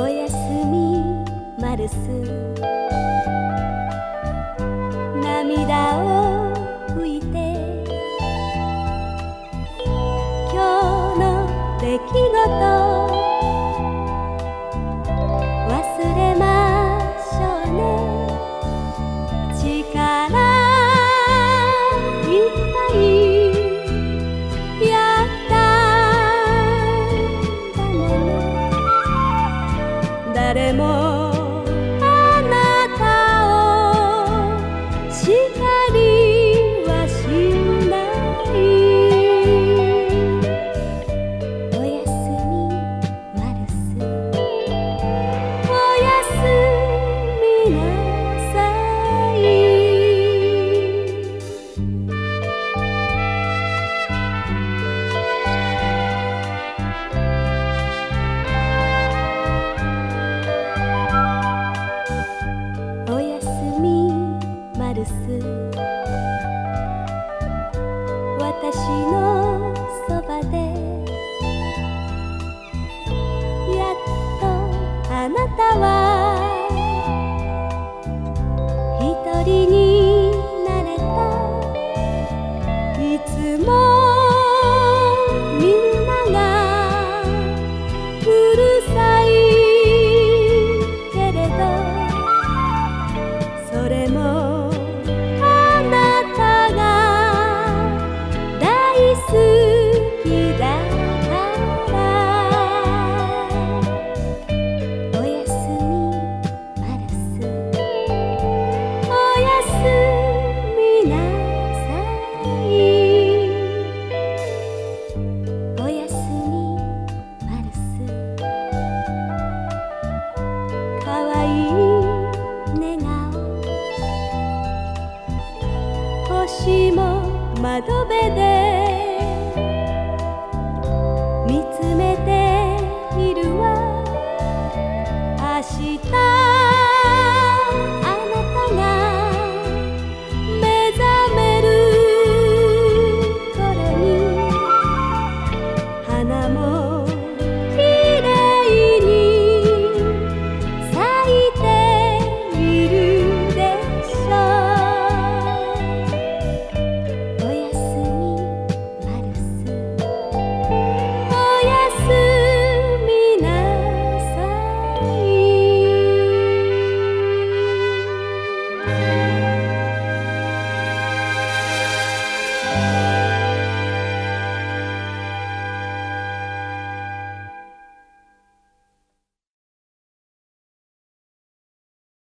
おやすみマルス」「涙を拭いて」「今日の出来事。誰も私のそばで」「やっとあなたは一人に」私も窓辺で」